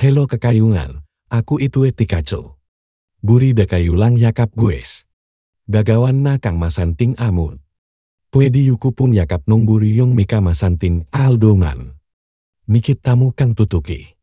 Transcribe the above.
Hello kekayungan, aku itu etikaco. Buri da kayulang yakap gues. Gagawan na kang masanting amun. Pwede yukupun yakap nung buri yung mika masanting aldongan. Mikit tamu kang tutuki.